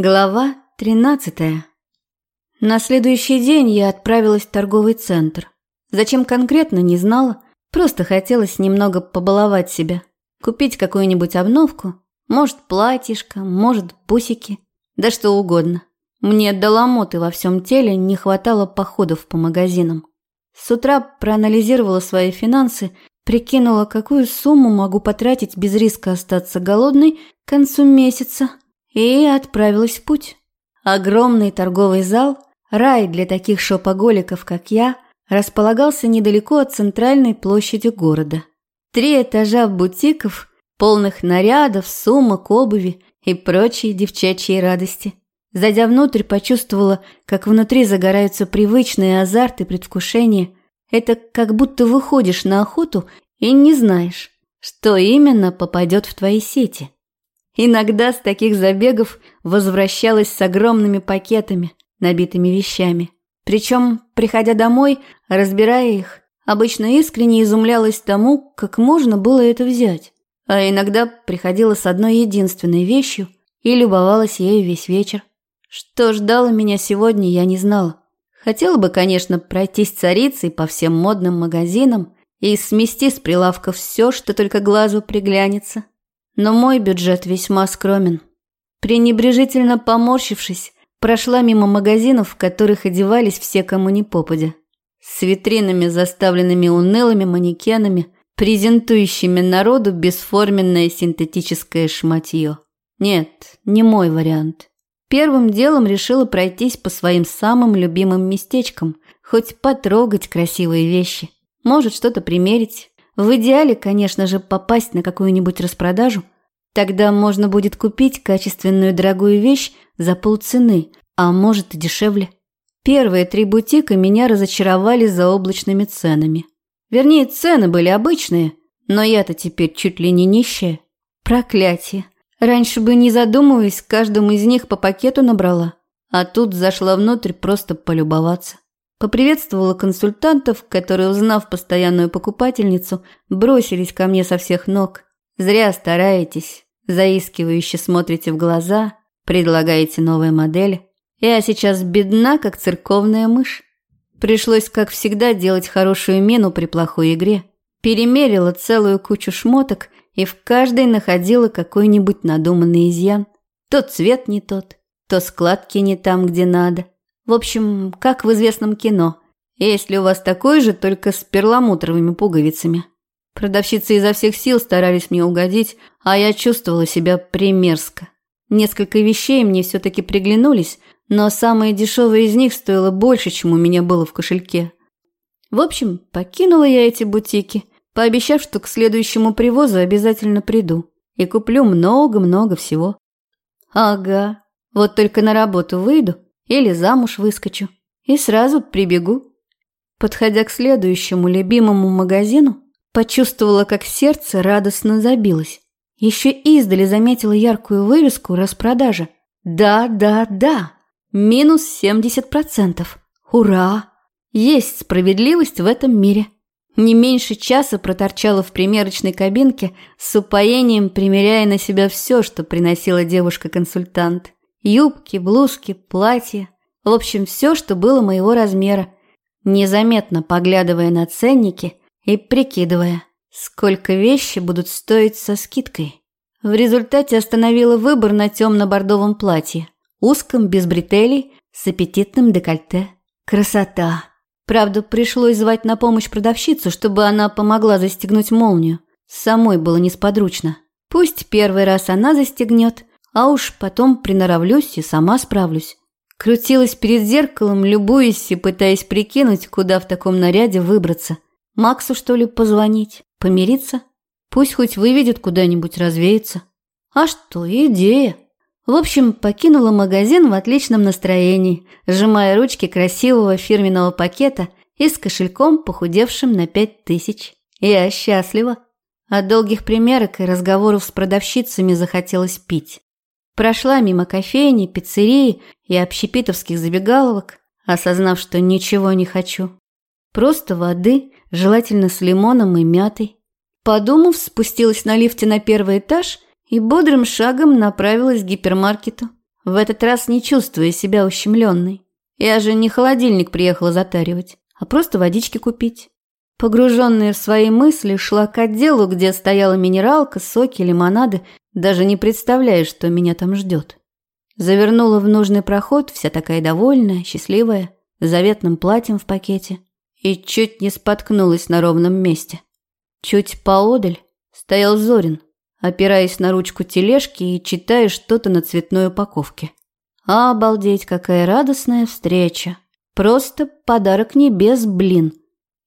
Глава 13. На следующий день я отправилась в торговый центр. Зачем конкретно, не знала, просто хотелось немного побаловать себя. Купить какую-нибудь обновку, может, платьишко, может, бусики, да что угодно. Мне до ломоты во всем теле не хватало походов по магазинам. С утра проанализировала свои финансы, прикинула, какую сумму могу потратить без риска остаться голодной к концу месяца – и отправилась в путь. Огромный торговый зал, рай для таких шопоголиков, как я, располагался недалеко от центральной площади города. Три этажа бутиков, полных нарядов, сумок, обуви и прочие девчачьи радости. Зайдя внутрь, почувствовала, как внутри загораются привычные азарт и предвкушение. Это как будто выходишь на охоту и не знаешь, что именно попадет в твои сети. Иногда с таких забегов возвращалась с огромными пакетами, набитыми вещами. Причем, приходя домой, разбирая их, обычно искренне изумлялась тому, как можно было это взять. А иногда приходила с одной единственной вещью и любовалась ею весь вечер. Что ждало меня сегодня, я не знала. Хотела бы, конечно, пройтись царицей по всем модным магазинам и смести с прилавков все, что только глазу приглянется. Но мой бюджет весьма скромен. Пренебрежительно поморщившись, прошла мимо магазинов, в которых одевались все, кому не попадя. С витринами, заставленными унылыми манекенами, презентующими народу бесформенное синтетическое шматье. Нет, не мой вариант. Первым делом решила пройтись по своим самым любимым местечкам, хоть потрогать красивые вещи, может что-то примерить, в идеале, конечно же, попасть на какую-нибудь распродажу. Тогда можно будет купить качественную дорогую вещь за полцены, а может и дешевле. Первые три бутика меня разочаровали заоблачными ценами. Вернее, цены были обычные, но я-то теперь чуть ли не нищая. Проклятие. Раньше бы, не задумываясь, каждому из них по пакету набрала. А тут зашла внутрь просто полюбоваться. Поприветствовала консультантов, которые, узнав постоянную покупательницу, бросились ко мне со всех ног. Зря стараетесь, заискивающе смотрите в глаза, предлагаете новые модели. Я сейчас бедна, как церковная мышь. Пришлось, как всегда, делать хорошую мину при плохой игре. Перемерила целую кучу шмоток и в каждой находила какой-нибудь надуманный изъян. То цвет не тот, то складки не там, где надо – в общем, как в известном кино. Если у вас такой же, только с перламутровыми пуговицами. Продавщицы изо всех сил старались мне угодить, а я чувствовала себя примерзко. Несколько вещей мне все-таки приглянулись, но самое дешевое из них стоило больше, чем у меня было в кошельке. В общем, покинула я эти бутики, пообещав, что к следующему привозу обязательно приду и куплю много-много всего. Ага, вот только на работу выйду – или замуж выскочу. И сразу прибегу. Подходя к следующему любимому магазину, почувствовала, как сердце радостно забилось. Еще издали заметила яркую вывеску распродажа. Да, да, да. Минус 70%. Ура! Есть справедливость в этом мире. Не меньше часа проторчала в примерочной кабинке, с упоением примеряя на себя все, что приносила девушка-консультант. Юбки, блузки, платья. В общем, все, что было моего размера. Незаметно поглядывая на ценники и прикидывая, сколько вещи будут стоить со скидкой. В результате остановила выбор на темно-бордовом платье, узком, без бретелей, с аппетитным декольте. Красота! Правда, пришлось звать на помощь продавщицу, чтобы она помогла застегнуть молнию. Самой было несподручно. Пусть первый раз она застегнет, а уж потом приноровлюсь и сама справлюсь. Крутилась перед зеркалом, любуясь и пытаясь прикинуть, куда в таком наряде выбраться. Максу, что ли, позвонить? Помириться? Пусть хоть выведет куда-нибудь развеяться. А что, идея. В общем, покинула магазин в отличном настроении, сжимая ручки красивого фирменного пакета и с кошельком, похудевшим на пять тысяч. Я счастлива. От долгих примерок и разговоров с продавщицами захотелось пить. Прошла мимо кофейни, пиццерии и общепитовских забегаловок, осознав, что ничего не хочу. Просто воды, желательно с лимоном и мятой. Подумав, спустилась на лифте на первый этаж и бодрым шагом направилась к гипермаркету. в этот раз не чувствуя себя ущемленной. Я же не холодильник приехала затаривать, а просто водички купить. Погруженная в свои мысли, шла к отделу, где стояла минералка, соки, лимонады, даже не представляя, что меня там ждет. Завернула в нужный проход, вся такая довольная, счастливая, с заветным платьем в пакете, и чуть не споткнулась на ровном месте. Чуть поодаль стоял Зорин, опираясь на ручку тележки и читая что-то на цветной упаковке. Обалдеть, какая радостная встреча. Просто подарок небес, блин.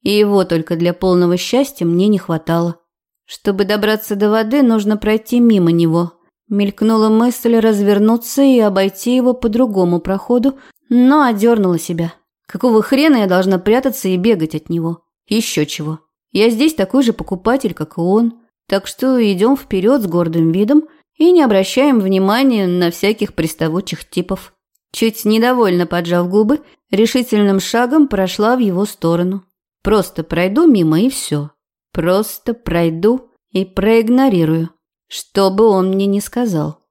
И его только для полного счастья мне не хватало. Чтобы добраться до воды, нужно пройти мимо него. Мелькнула мысль развернуться и обойти его по другому проходу, но одернула себя. Какого хрена я должна прятаться и бегать от него? Еще чего. Я здесь такой же покупатель, как и он. Так что идем вперед с гордым видом и не обращаем внимания на всяких приставучих типов. Чуть недовольно поджав губы, решительным шагом прошла в его сторону. Просто пройду мимо и все. Просто пройду и проигнорирую, что бы он мне не сказал.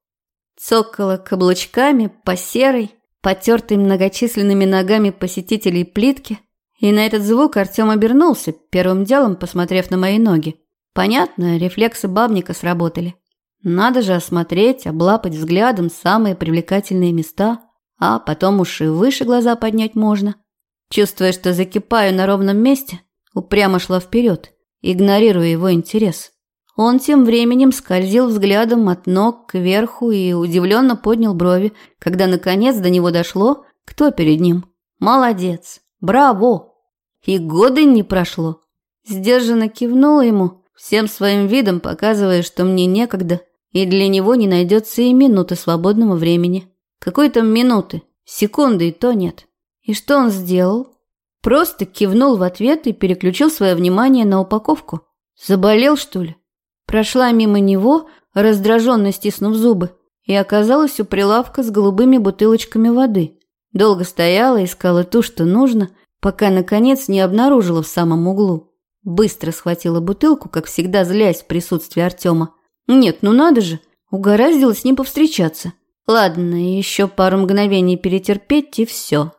Цокала каблучками по серой, потертой многочисленными ногами посетителей плитки, и на этот звук Артем обернулся, первым делом посмотрев на мои ноги. Понятно, рефлексы бабника сработали. Надо же осмотреть, облапать взглядом самые привлекательные места, а потом уж и выше глаза поднять можно. Чувствуя, что закипаю на ровном месте, упрямо шла вперед, игнорируя его интерес. Он тем временем скользил взглядом от ног к верху и удивленно поднял брови, когда наконец до него дошло, кто перед ним. Молодец! Браво! И годы не прошло. Сдержанно кивнула ему, всем своим видом показывая, что мне некогда, и для него не найдется и минуты свободного времени. Какой там минуты? Секунды и то нет. И что он сделал? Просто кивнул в ответ и переключил свое внимание на упаковку. Заболел, что ли? Прошла мимо него, раздраженно стиснув зубы, и оказалась у прилавка с голубыми бутылочками воды. Долго стояла, искала ту, что нужно, пока, наконец, не обнаружила в самом углу. Быстро схватила бутылку, как всегда злясь в присутствии Артема. Нет, ну надо же, угораздило с ним повстречаться. Ладно, еще пару мгновений перетерпеть и все.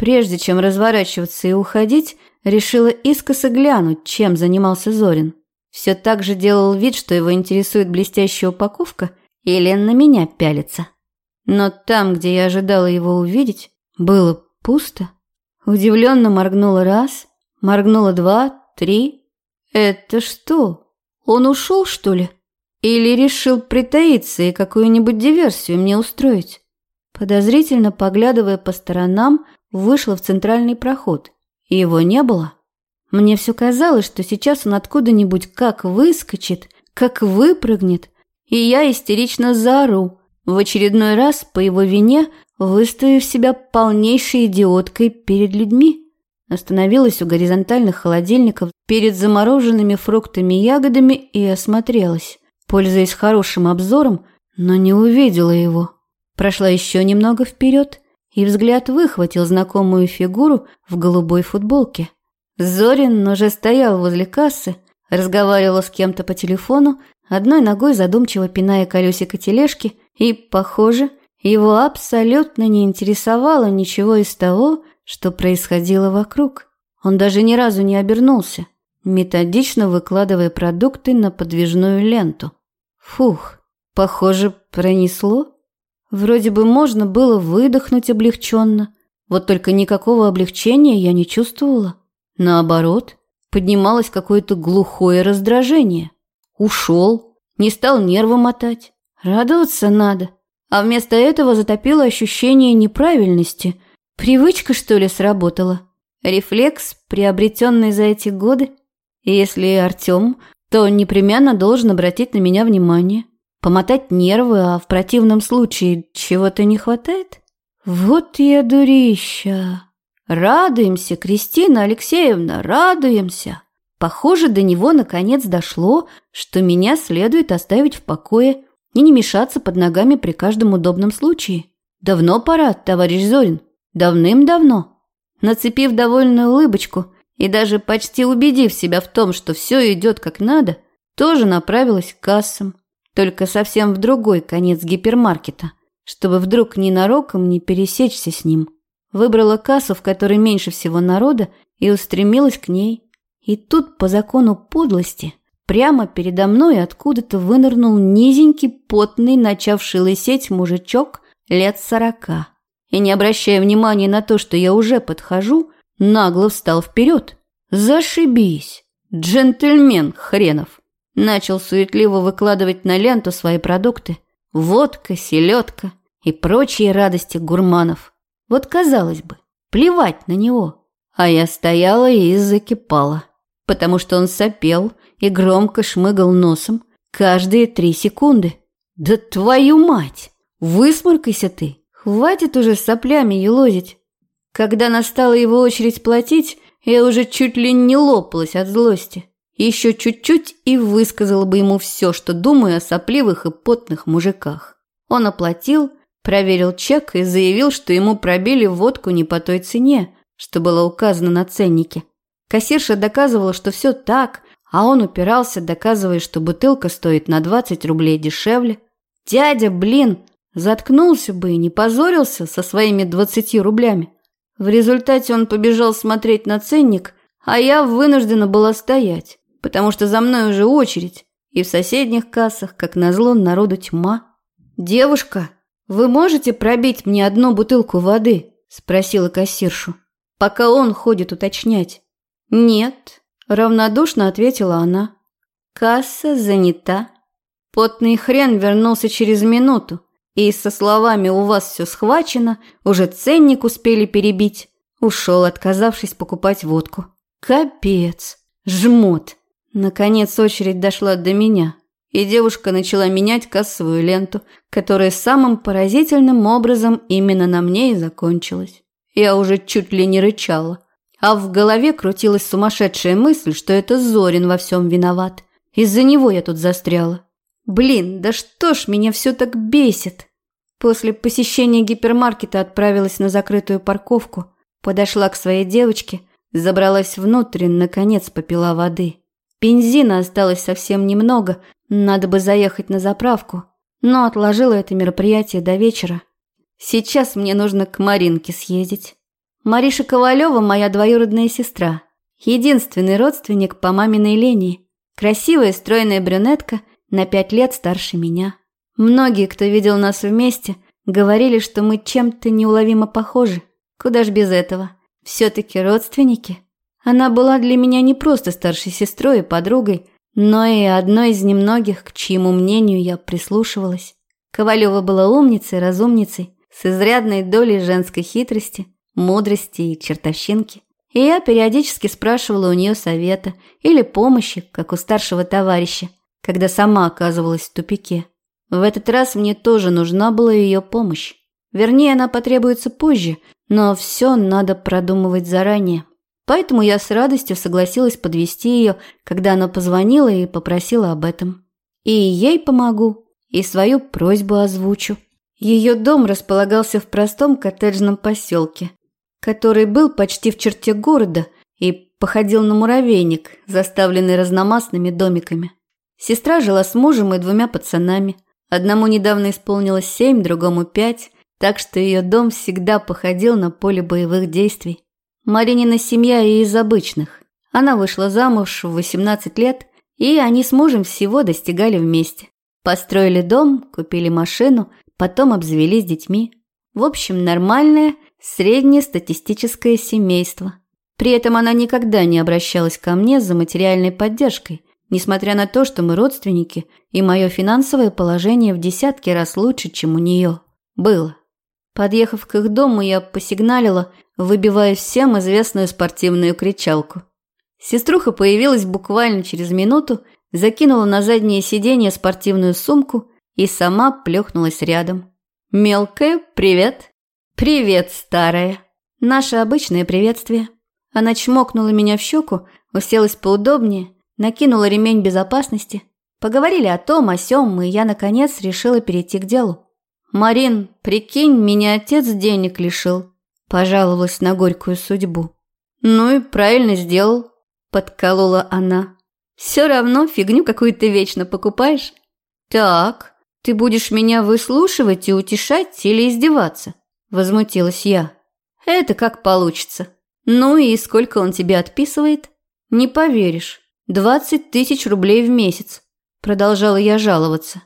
Прежде чем разворачиваться и уходить, решила искоса глянуть, чем занимался Зорин. Все так же делал вид, что его интересует блестящая упаковка, или на меня пялится. Но там, где я ожидала его увидеть, было пусто. Удивленно моргнула раз, моргнула два, Три? Это что? Он ушел, что ли? Или решил притаиться и какую-нибудь диверсию мне устроить? Подозрительно поглядывая по сторонам, вышла в центральный проход. И его не было. Мне все казалось, что сейчас он откуда-нибудь как выскочит, как выпрыгнет, и я истерично заору, в очередной раз по его вине выставив себя полнейшей идиоткой перед людьми. Остановилась у горизонтальных холодильников перед замороженными фруктами и ягодами и осмотрелась, пользуясь хорошим обзором, но не увидела его. Прошла еще немного вперед, и взгляд выхватил знакомую фигуру в голубой футболке. Зорин уже стоял возле кассы, разговаривал с кем-то по телефону, одной ногой задумчиво пиная колесико тележки, и, похоже, его абсолютно не интересовало ничего из того, что происходило вокруг. Он даже ни разу не обернулся, методично выкладывая продукты на подвижную ленту. Фух, похоже, пронесло. Вроде бы можно было выдохнуть облегченно, вот только никакого облегчения я не чувствовала. Наоборот, поднималось какое-то глухое раздражение. Ушел, не стал нервы мотать. Радоваться надо. А вместо этого затопило ощущение неправильности – Привычка, что ли, сработала? Рефлекс, приобретенный за эти годы? Если Артем, то непременно должен обратить на меня внимание. Помотать нервы, а в противном случае чего-то не хватает? Вот я дурища. Радуемся, Кристина Алексеевна, радуемся. Похоже, до него наконец дошло, что меня следует оставить в покое и не мешаться под ногами при каждом удобном случае. Давно пора, товарищ Зорин. Давным-давно. Нацепив довольную улыбочку и даже почти убедив себя в том, что все идет как надо, тоже направилась к кассам, только совсем в другой конец гипермаркета, чтобы вдруг ненароком не пересечься с ним. Выбрала кассу, в которой меньше всего народа, и устремилась к ней. И тут, по закону подлости, прямо передо мной откуда-то вынырнул низенький, потный, начавший лысеть мужичок лет сорока. И, не обращая внимания на то, что я уже подхожу, нагло встал вперед. «Зашибись! Джентльмен хренов!» Начал суетливо выкладывать на ленту свои продукты. Водка, селедка и прочие радости гурманов. Вот казалось бы, плевать на него. А я стояла и закипала, потому что он сопел и громко шмыгал носом каждые три секунды. Да твою мать! Высморкайся ты! Хватит уже соплями елозить. Когда настала его очередь платить, я уже чуть ли не лопалась от злости. Еще чуть-чуть и высказала бы ему все, что думаю о сопливых и потных мужиках. Он оплатил, проверил чек и заявил, что ему пробили водку не по той цене, что было указано на ценнике. Кассирша доказывала, что все так, а он упирался, доказывая, что бутылка стоит на 20 рублей дешевле. Дядя, блин, заткнулся бы и не позорился со своими 20 рублями. В результате он побежал смотреть на ценник, а я вынуждена была стоять потому что за мной уже очередь, и в соседних кассах, как назло, народу тьма. «Девушка, вы можете пробить мне одну бутылку воды?» – спросила кассиршу, пока он ходит уточнять. «Нет», – равнодушно ответила она. «Касса занята». Потный хрен вернулся через минуту, и со словами «у вас все схвачено», уже ценник успели перебить, ушел, отказавшись покупать водку. Капец, жмот. Наконец очередь дошла до меня, и девушка начала менять кассовую ленту, которая самым поразительным образом именно на мне и закончилась. Я уже чуть ли не рычала, а в голове крутилась сумасшедшая мысль, что это Зорин во всем виноват. Из-за него я тут застряла. Блин, да что ж меня все так бесит. После посещения гипермаркета отправилась на закрытую парковку, подошла к своей девочке, забралась внутрь и, наконец, попила воды. Бензина осталось совсем немного, надо бы заехать на заправку, но отложила это мероприятие до вечера. Сейчас мне нужно к Маринке съездить. Мариша Ковалева – моя двоюродная сестра, единственный родственник по маминой линии, красивая стройная брюнетка, на пять лет старше меня. Многие, кто видел нас вместе, говорили, что мы чем-то неуловимо похожи. Куда ж без этого? Все-таки родственники. Она была для меня не просто старшей сестрой и подругой, но и одной из немногих, к чьему мнению я прислушивалась. Ковалева была умницей, разумницей, с изрядной долей женской хитрости, мудрости и чертовщинки. И я периодически спрашивала у нее совета или помощи, как у старшего товарища, когда сама оказывалась в тупике. В этот раз мне тоже нужна была ее помощь. Вернее, она потребуется позже, но все надо продумывать заранее. Поэтому я с радостью согласилась подвести ее, когда она позвонила и попросила об этом. И ей помогу, и свою просьбу озвучу. Ее дом располагался в простом коттеджном поселке, который был почти в черте города и походил на муравейник, заставленный разномастными домиками. Сестра жила с мужем и двумя пацанами. Одному недавно исполнилось семь, другому пять, так что ее дом всегда походил на поле боевых действий. Маринина семья и из обычных. Она вышла замуж в 18 лет, и они с мужем всего достигали вместе. Построили дом, купили машину, потом обзавелись детьми. В общем, нормальное, среднестатистическое семейство. При этом она никогда не обращалась ко мне за материальной поддержкой, несмотря на то, что мы родственники, и мое финансовое положение в десятки раз лучше, чем у нее. Было. Подъехав к их дому, я посигналила, выбивая всем известную спортивную кричалку. Сеструха появилась буквально через минуту, закинула на заднее сиденье спортивную сумку и сама плюхнулась рядом. «Мелкая, привет!» «Привет, старая!» Наше обычное приветствие. Она чмокнула меня в щеку, уселась поудобнее, накинула ремень безопасности. Поговорили о том, о сём, и я, наконец, решила перейти к делу. «Марин, прикинь, меня отец денег лишил», – пожаловалась на горькую судьбу. «Ну и правильно сделал», – подколола она. «Все равно фигню какую-то вечно покупаешь». «Так, Ты будешь меня выслушивать и утешать или издеваться? Возмутилась я. Это как получится. Ну и сколько он тебе отписывает? Не поверишь. Двадцать тысяч рублей в месяц. Продолжала я жаловаться.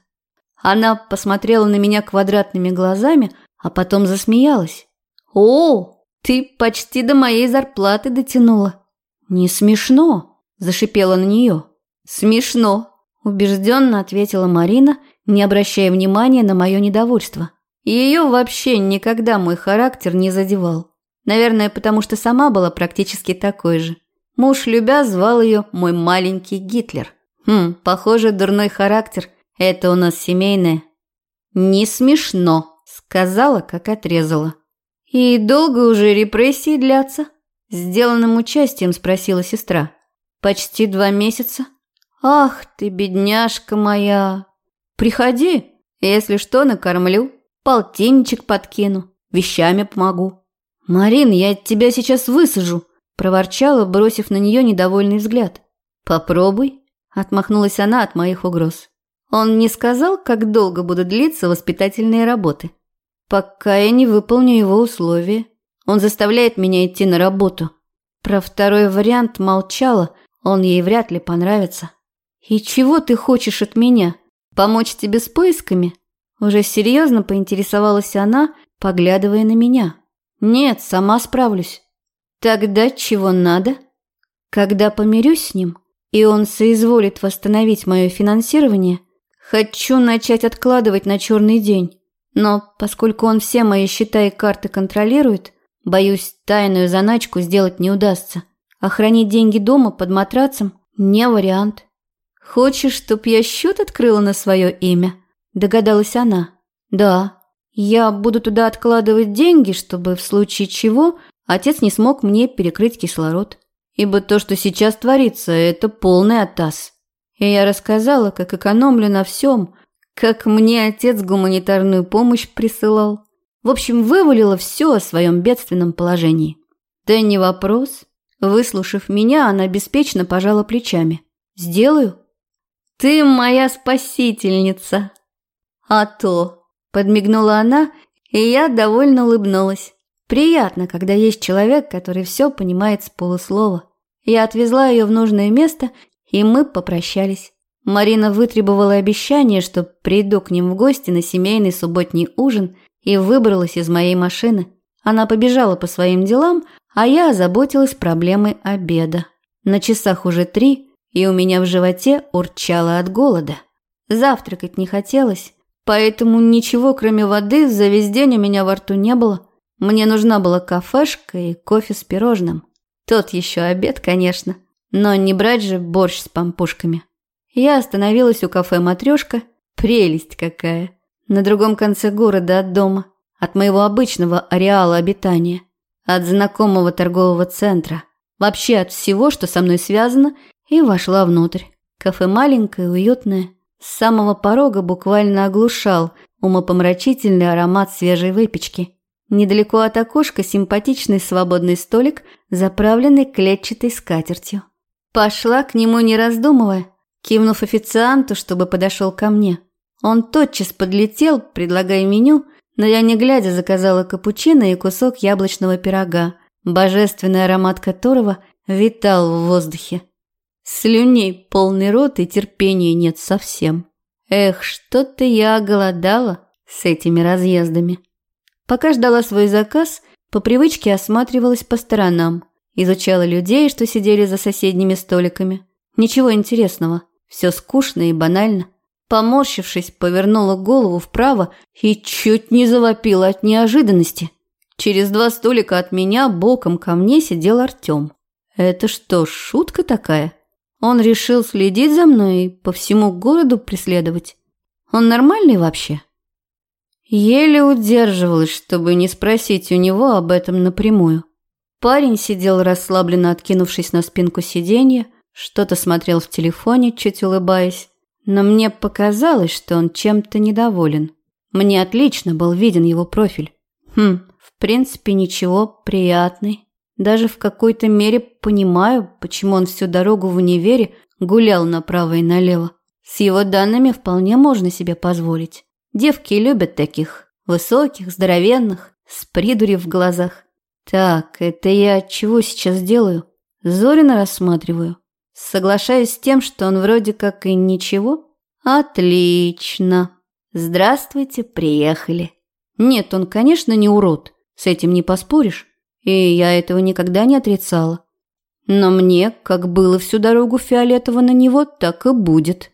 Она посмотрела на меня квадратными глазами, а потом засмеялась. «О, ты почти до моей зарплаты дотянула». «Не смешно», – зашипела на нее. «Смешно», – убежденно ответила Марина, не обращая внимания на мое недовольство. Ее вообще никогда мой характер не задевал. Наверное, потому что сама была практически такой же. Муж, любя, звал ее «мой маленький Гитлер». Хм, похоже, дурной характер – это у нас семейное. «Не смешно», – сказала, как отрезала. «И долго уже репрессии длятся?» – сделанным участием спросила сестра. «Почти два месяца». «Ах ты, бедняжка моя! Приходи, если что, накормлю, полтинничек подкину, вещами помогу». «Марин, я тебя сейчас высажу», – проворчала, бросив на нее недовольный взгляд. «Попробуй», – отмахнулась она от моих угроз. Он не сказал, как долго будут длиться воспитательные работы. Пока я не выполню его условия. Он заставляет меня идти на работу. Про второй вариант молчала, он ей вряд ли понравится. «И чего ты хочешь от меня? Помочь тебе с поисками?» Уже серьезно поинтересовалась она, поглядывая на меня. «Нет, сама справлюсь». «Тогда чего надо?» «Когда помирюсь с ним, и он соизволит восстановить мое финансирование, хочу начать откладывать на черный день. Но поскольку он все мои счета и карты контролирует, боюсь, тайную заначку сделать не удастся. А хранить деньги дома под матрацем – не вариант. «Хочешь, чтоб я счет открыла на свое имя?» – догадалась она. «Да, я буду туда откладывать деньги, чтобы в случае чего отец не смог мне перекрыть кислород. Ибо то, что сейчас творится, это полный оттас. И я рассказала, как экономлю на всем, как мне отец гуманитарную помощь присылал. В общем, вывалила все о своем бедственном положении. Да не вопрос. Выслушав меня, она беспечно пожала плечами. «Сделаю?» «Ты моя спасительница!» «А то!» – подмигнула она, и я довольно улыбнулась. Приятно, когда есть человек, который все понимает с полуслова. Я отвезла ее в нужное место, и мы попрощались. Марина вытребовала обещание, что приду к ним в гости на семейный субботний ужин, и выбралась из моей машины. Она побежала по своим делам, а я озаботилась проблемой обеда. На часах уже три, и у меня в животе урчало от голода. Завтракать не хотелось, поэтому ничего, кроме воды, за весь день у меня во рту не было. Мне нужна была кафешка и кофе с пирожным. Тот еще обед, конечно, но не брать же борщ с пампушками. Я остановилась у кафе «Матрешка». Прелесть какая! На другом конце города от дома, от моего обычного ареала обитания, от знакомого торгового центра, вообще от всего, что со мной связано, и вошла внутрь. Кафе маленькое, уютное. С самого порога буквально оглушал умопомрачительный аромат свежей выпечки. Недалеко от окошка симпатичный свободный столик, заправленный клетчатой скатертью. Пошла к нему не раздумывая, кивнув официанту, чтобы подошел ко мне. Он тотчас подлетел, предлагая меню, но я не глядя заказала капучино и кусок яблочного пирога, божественный аромат которого витал в воздухе. Слюней полный рот и терпения нет совсем. Эх, что-то я голодала с этими разъездами. Пока ждала свой заказ, по привычке осматривалась по сторонам, изучала людей, что сидели за соседними столиками. Ничего интересного – все скучно и банально. Поморщившись, повернула голову вправо и чуть не завопила от неожиданности. Через два столика от меня боком ко мне сидел Артем. Это что, шутка такая? Он решил следить за мной и по всему городу преследовать. Он нормальный вообще? Еле удерживалась, чтобы не спросить у него об этом напрямую. Парень сидел расслабленно откинувшись на спинку сиденья, что-то смотрел в телефоне, чуть улыбаясь, но мне показалось, что он чем-то недоволен. Мне отлично был виден его профиль. Хм, в принципе, ничего, приятный. Даже в какой-то мере понимаю, почему он всю дорогу в универе гулял направо и налево. С его данными вполне можно себе позволить. Девки любят таких, высоких, здоровенных, с придурью в глазах. Так, это я чего сейчас делаю? Зорина рассматриваю. Соглашаюсь с тем, что он вроде как и ничего. Отлично. Здравствуйте, приехали. Нет, он, конечно, не урод. С этим не поспоришь. И я этого никогда не отрицала. Но мне, как было всю дорогу фиолетово на него, так и будет.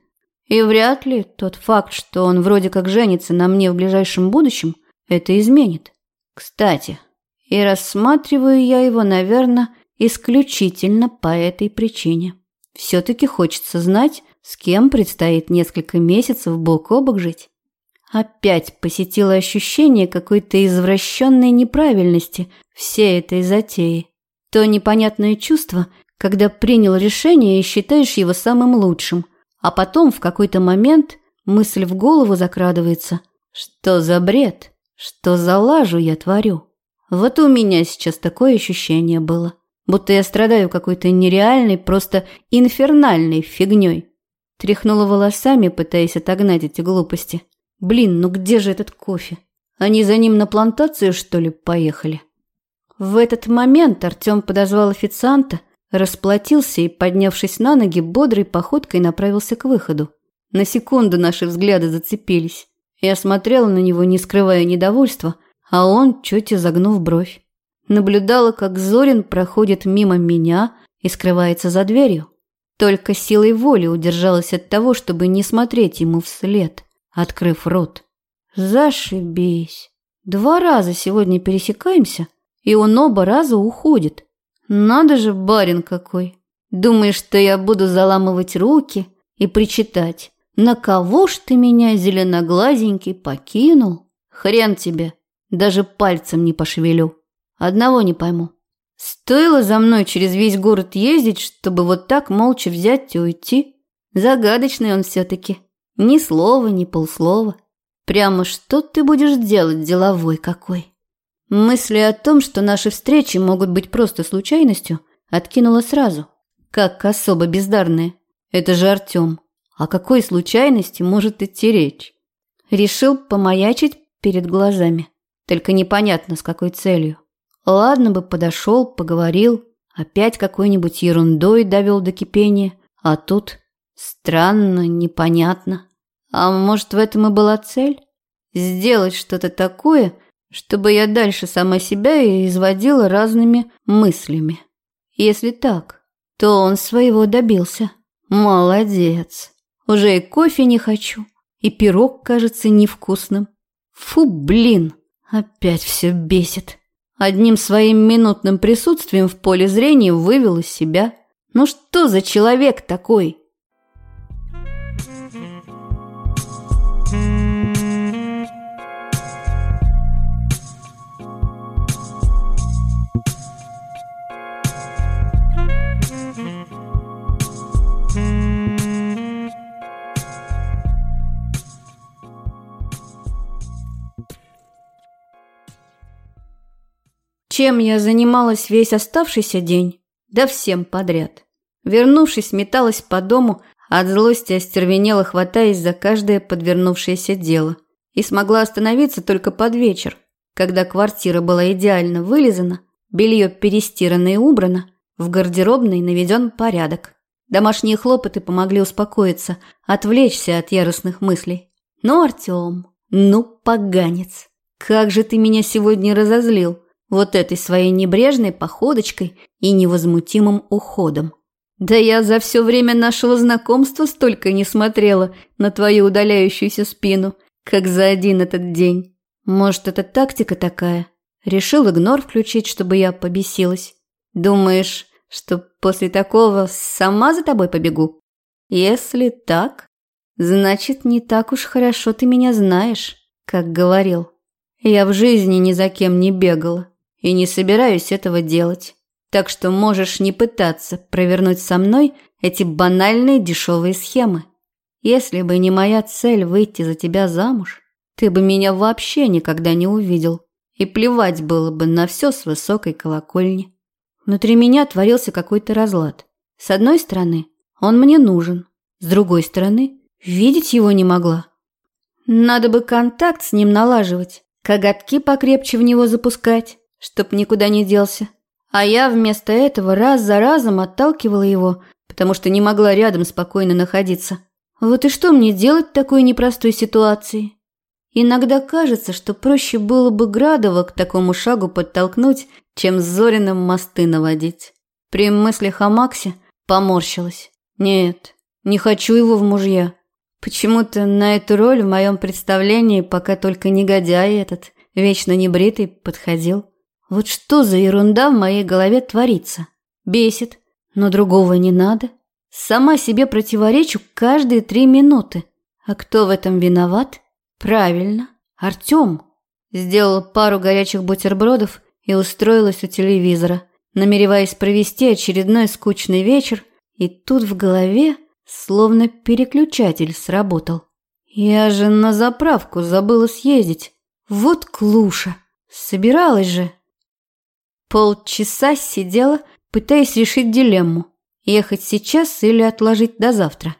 И вряд ли тот факт, что он вроде как женится на мне в ближайшем будущем, это изменит. Кстати, и рассматриваю я его, наверное, исключительно по этой причине. Все-таки хочется знать, с кем предстоит несколько месяцев бок о бок жить. Опять посетило ощущение какой-то извращенной неправильности всей этой затеи. То непонятное чувство, когда принял решение и считаешь его самым лучшим, а потом в какой-то момент мысль в голову закрадывается. Что за бред? Что за лажу я творю? Вот у меня сейчас такое ощущение было, будто я страдаю какой-то нереальной, просто инфернальной фигней. Тряхнула волосами, пытаясь отогнать эти глупости. Блин, ну где же этот кофе? Они за ним на плантацию, что ли, поехали? В этот момент Артем подозвал официанта, расплатился и, поднявшись на ноги, бодрой походкой направился к выходу. На секунду наши взгляды зацепились. Я смотрела на него, не скрывая недовольства, а он, чуть изогнув бровь. Наблюдала, как Зорин проходит мимо меня и скрывается за дверью. Только силой воли удержалась от того, чтобы не смотреть ему вслед открыв рот. Зашибись. Два раза сегодня пересекаемся, и он оба раза уходит. Надо же, барин какой. Думаешь, что я буду заламывать руки и причитать? На кого ж ты меня, зеленоглазенький, покинул? Хрен тебе, даже пальцем не пошевелю. Одного не пойму. Стоило за мной через весь город ездить, чтобы вот так молча взять и уйти? Загадочный он все-таки. Ни слова, ни полслова. Прямо что ты будешь делать, деловой какой? Мысли о том, что наши встречи могут быть просто случайностью, откинула сразу. Как особо бездарные. Это же Артем. О какой случайности может идти речь? Решил помаячить перед глазами. Только непонятно, с какой целью. Ладно бы подошел, поговорил, опять какой-нибудь ерундой довел до кипения, а тут странно, непонятно. А может, в этом и была цель? Сделать что-то такое, чтобы я дальше сама себя изводила разными мыслями. Если так, то он своего добился. Молодец. Уже и кофе не хочу, и пирог кажется невкусным. Фу, блин, опять все бесит. Одним своим минутным присутствием в поле зрения вывел из себя. Ну что за человек такой? Чем я занималась весь оставшийся день? Да всем подряд. Вернувшись, металась по дому, от злости остервенела, хватаясь за каждое подвернувшееся дело. И смогла остановиться только под вечер, когда квартира была идеально вылизана, белье перестирано и убрано, в гардеробной наведен порядок. Домашние хлопоты помогли успокоиться, отвлечься от яростных мыслей. Ну, Артем, ну, поганец, как же ты меня сегодня разозлил вот этой своей небрежной походочкой и невозмутимым уходом. Да я за все время нашего знакомства столько не смотрела на твою удаляющуюся спину, как за один этот день. Может, это тактика такая? Решил игнор включить, чтобы я побесилась. Думаешь, что после такого сама за тобой побегу? Если так, значит, не так уж хорошо ты меня знаешь, как говорил. Я в жизни ни за кем не бегала и не собираюсь этого делать. Так что можешь не пытаться провернуть со мной эти банальные дешевые схемы. Если бы не моя цель выйти за тебя замуж, ты бы меня вообще никогда не увидел. И плевать было бы на все с высокой колокольни. Внутри меня творился какой-то разлад. С одной стороны, он мне нужен. С другой стороны, видеть его не могла. Надо бы контакт с ним налаживать, коготки покрепче в него запускать, чтоб никуда не делся. А я вместо этого раз за разом отталкивала его, потому что не могла рядом спокойно находиться. Вот и что мне делать в такой непростой ситуации? Иногда кажется, что проще было бы Градова к такому шагу подтолкнуть, чем с Зориным мосты наводить. При мыслях о Максе поморщилась. Нет, не хочу его в мужья. Почему-то на эту роль в моем представлении пока только негодяй этот, вечно небритый, подходил. Вот что за ерунда в моей голове творится? Бесит, но другого не надо. Сама себе противоречу каждые три минуты. А кто в этом виноват? Правильно, Артем. Сделала пару горячих бутербродов и устроилась у телевизора, намереваясь провести очередной скучный вечер, и тут в голове Словно переключатель сработал. Я же на заправку забыла съездить. Вот клуша. Собиралась же. Полчаса сидела, пытаясь решить дилемму. Ехать сейчас или отложить до завтра.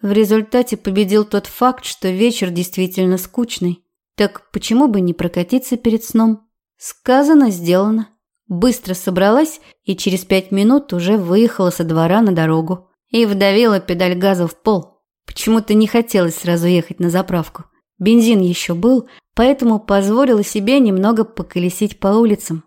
В результате победил тот факт, что вечер действительно скучный. Так почему бы не прокатиться перед сном? Сказано, сделано. Быстро собралась и через пять минут уже выехала со двора на дорогу и вдавила педаль газа в пол. Почему-то не хотелось сразу ехать на заправку. Бензин еще был, поэтому позволила себе немного поколесить по улицам.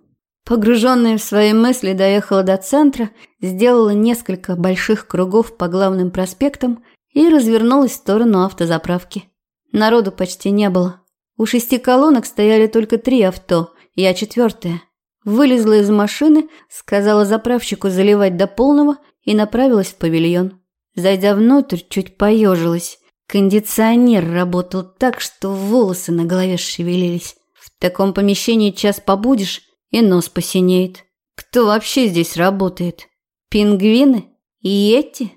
Погруженная в свои мысли, доехала до центра, сделала несколько больших кругов по главным проспектам и развернулась в сторону автозаправки. Народу почти не было. У шести колонок стояли только три авто, я четвертая. Вылезла из машины, сказала заправщику заливать до полного и направилась в павильон. Зайдя внутрь, чуть поежилась. Кондиционер работал так, что волосы на голове шевелились. В таком помещении час побудешь, и нос посинеет. Кто вообще здесь работает? Пингвины? И эти?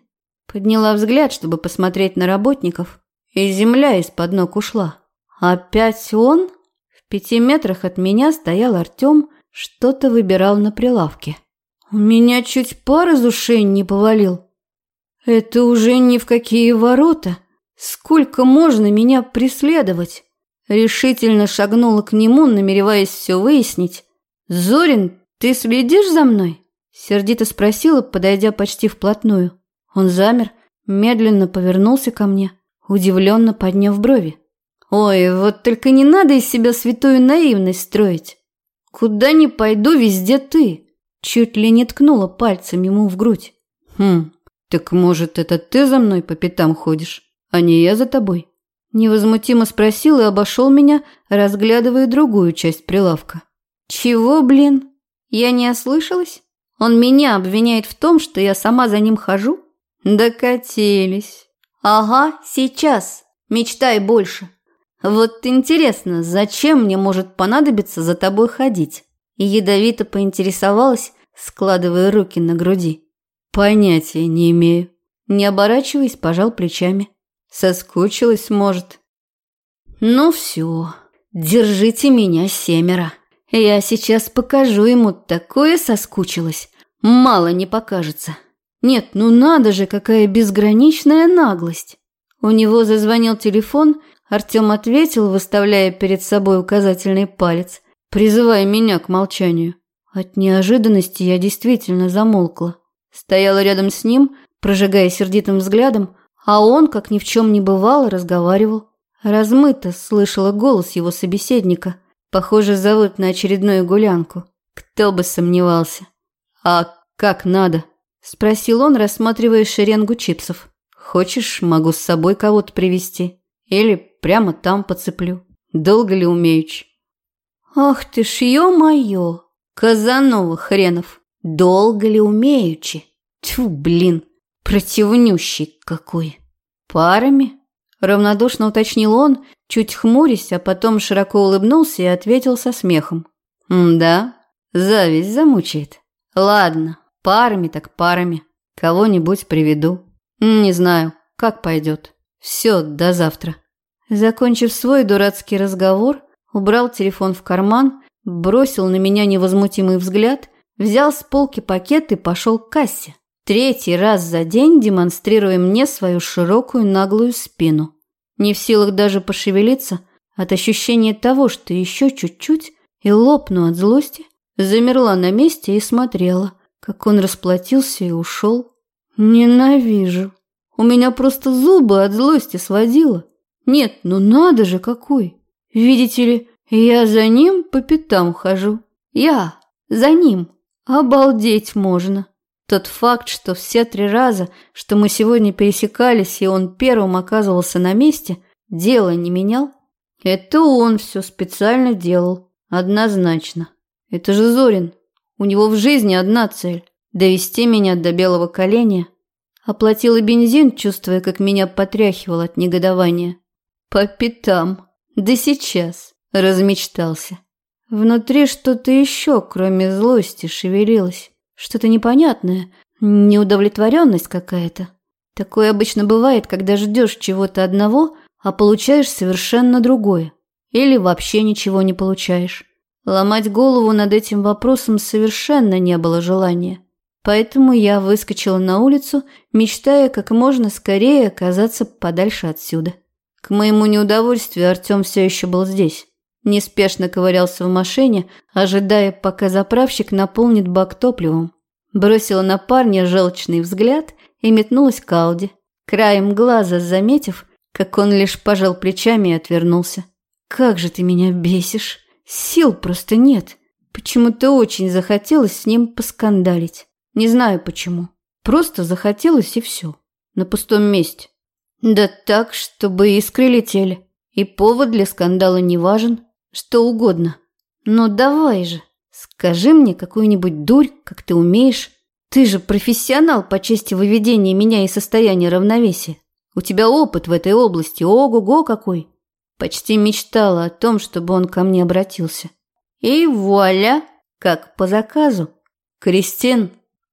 Подняла взгляд, чтобы посмотреть на работников, и земля из-под ног ушла. Опять он? В пяти метрах от меня стоял Артем, что-то выбирал на прилавке. У меня чуть пар из ушей не повалил. Это уже ни в какие ворота. Сколько можно меня преследовать? Решительно шагнула к нему, намереваясь все выяснить. «Зорин, ты следишь за мной?» Сердито спросила, подойдя почти вплотную. Он замер, медленно повернулся ко мне, удивленно подняв брови. «Ой, вот только не надо из себя святую наивность строить. Куда ни пойду, везде ты. Чуть ли не ткнула пальцем ему в грудь. «Хм, так может, это ты за мной по пятам ходишь, а не я за тобой?» Невозмутимо спросил и обошел меня, разглядывая другую часть прилавка. «Чего, блин? Я не ослышалась? Он меня обвиняет в том, что я сама за ним хожу? Докатились. Ага, сейчас. Мечтай больше. Вот интересно, зачем мне может понадобиться за тобой ходить?» и ядовито поинтересовалась, складывая руки на груди. «Понятия не имею». Не оборачиваясь, пожал плечами. Соскучилась, может. «Ну все, держите меня семеро. Я сейчас покажу ему такое соскучилась. Мало не покажется. Нет, ну надо же, какая безграничная наглость». У него зазвонил телефон, Артем ответил, выставляя перед собой указательный палец призывая меня к молчанию. От неожиданности я действительно замолкла. Стояла рядом с ним, прожигая сердитым взглядом, а он, как ни в чем не бывало, разговаривал. Размыто слышала голос его собеседника. Похоже, зовут на очередную гулянку. Кто бы сомневался. «А как надо?» – спросил он, рассматривая шеренгу чипсов. «Хочешь, могу с собой кого-то привезти? Или прямо там поцеплю? Долго ли умеючи?» Ах ты ж, ё-моё, Казанова хренов, долго ли умеючи? Тьфу, блин, противнющий какой. Парами? Равнодушно уточнил он, чуть хмурясь, а потом широко улыбнулся и ответил со смехом. «Да, зависть замучает. Ладно, парами так парами. Кого-нибудь приведу. Не знаю, как пойдет. Все, до завтра». Закончив свой дурацкий разговор, убрал телефон в карман, бросил на меня невозмутимый взгляд, взял с полки пакет и пошел к кассе. Третий раз за день демонстрируя мне свою широкую наглую спину. не в силах даже пошевелиться от ощущения того, что еще чуть-чуть и лопну от злости, замерла на месте и смотрела, как он расплатился и ушел. Ненавижу. У меня просто зубы от злости сводило. Нет, ну надо же какой. Видите ли, я за ним по пятам хожу. Я за ним. Обалдеть можно. Тот факт, что все три раза, что мы сегодня пересекались, и он первым оказывался на месте, дело не менял. Это он все специально делал. Однозначно. Это же Зорин. У него в жизни одна цель – довести меня до белого коленя. Оплатила бензин, чувствуя, как меня потряхивало от негодования. По пятам. Да сейчас. Размечтался. Внутри что-то еще, кроме злости, шевелилось. Что-то непонятное, неудовлетворенность какая-то. Такое обычно бывает, когда ждешь чего-то одного, а получаешь совершенно другое. Или вообще ничего не получаешь. Ломать голову над этим вопросом совершенно не было желания. Поэтому я выскочила на улицу, мечтая как можно скорее оказаться подальше отсюда. К моему неудовольствию Артем все еще был здесь. Неспешно ковырялся в машине, ожидая, пока заправщик наполнит бак топливом. Бросила на парня желчный взгляд и метнулась к Алди, краем глаза заметив, как он лишь пожал плечами и отвернулся. «Как же ты меня бесишь! Сил просто нет! Почему-то очень захотелось с ним поскандалить. Не знаю почему. Просто захотелось и все. На пустом месте. Да так, чтобы искры летели. И повод для скандала не важен. Что угодно. Но давай же, скажи мне какую-нибудь дурь, как ты умеешь. Ты же профессионал по части выведения меня из состояния равновесия. У тебя опыт в этой области, ого-го какой. Почти мечтала о том, чтобы он ко мне обратился. И вуаля, как по заказу. Кристин,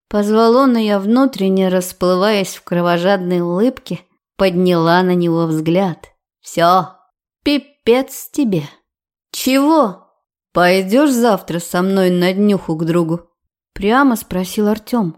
позвал он, и я внутренне, расплываясь в кровожадной улыбке, подняла на него взгляд. Все, пипец тебе. «Чего? Пойдешь завтра со мной на днюху к другу?» Прямо спросил Артем.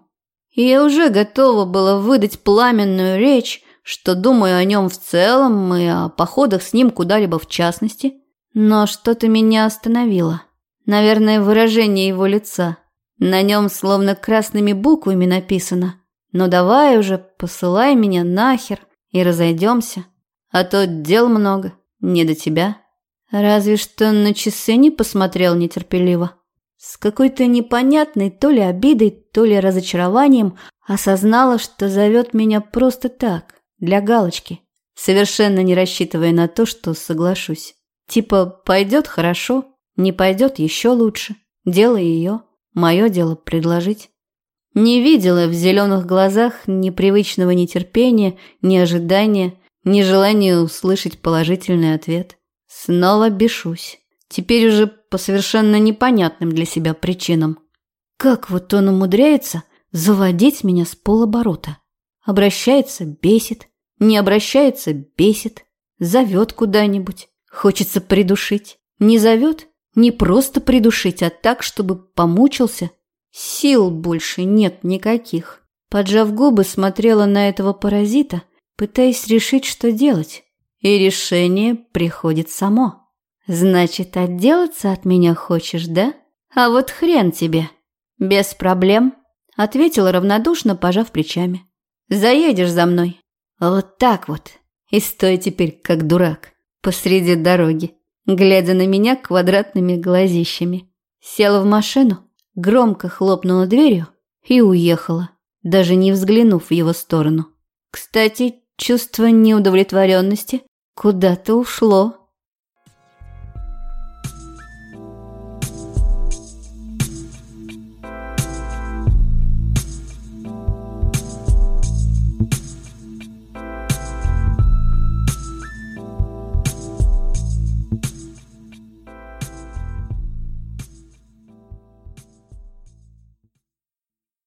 И я уже готова была выдать пламенную речь, что думаю о нем в целом и о походах с ним куда-либо в частности. Но что-то меня остановило. Наверное, выражение его лица. На нем словно красными буквами написано «Ну давай уже, посылай меня нахер и разойдемся, а то дел много, не до тебя». Разве что на часы не посмотрел нетерпеливо. С какой-то непонятной то ли обидой, то ли разочарованием осознала, что зовет меня просто так, для галочки, совершенно не рассчитывая на то, что соглашусь. Типа, пойдет хорошо, не пойдет еще лучше. Дело ее, мое дело предложить. Не видела в зеленых глазах ни привычного нетерпения, ни ожидания, ни желания услышать положительный ответ. Снова бешусь. Теперь уже по совершенно непонятным для себя причинам. Как вот он умудряется заводить меня с полоборота? Обращается – бесит. Не обращается – бесит. Зовет куда-нибудь. Хочется придушить. Не зовет – не просто придушить, а так, чтобы помучился. Сил больше нет никаких. Поджав губы, смотрела на этого паразита, пытаясь решить, что делать и решение приходит само. Значит, отделаться от меня хочешь, да? А вот хрен тебе. Без проблем, ответила равнодушно, пожав плечами. Заедешь за мной. Вот так вот. И стой теперь как дурак посреди дороги, глядя на меня квадратными глазищами. Села в машину, громко хлопнула дверью и уехала, даже не взглянув в его сторону. Кстати, чувство неудовлетворенности Куда-то ушло.